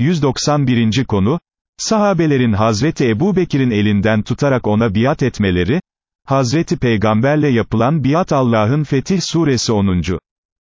191. konu, sahabelerin Hazreti Ebu Bekir'in elinden tutarak ona biat etmeleri, Hazreti Peygamberle yapılan biat Allah'ın Fetih suresi 10.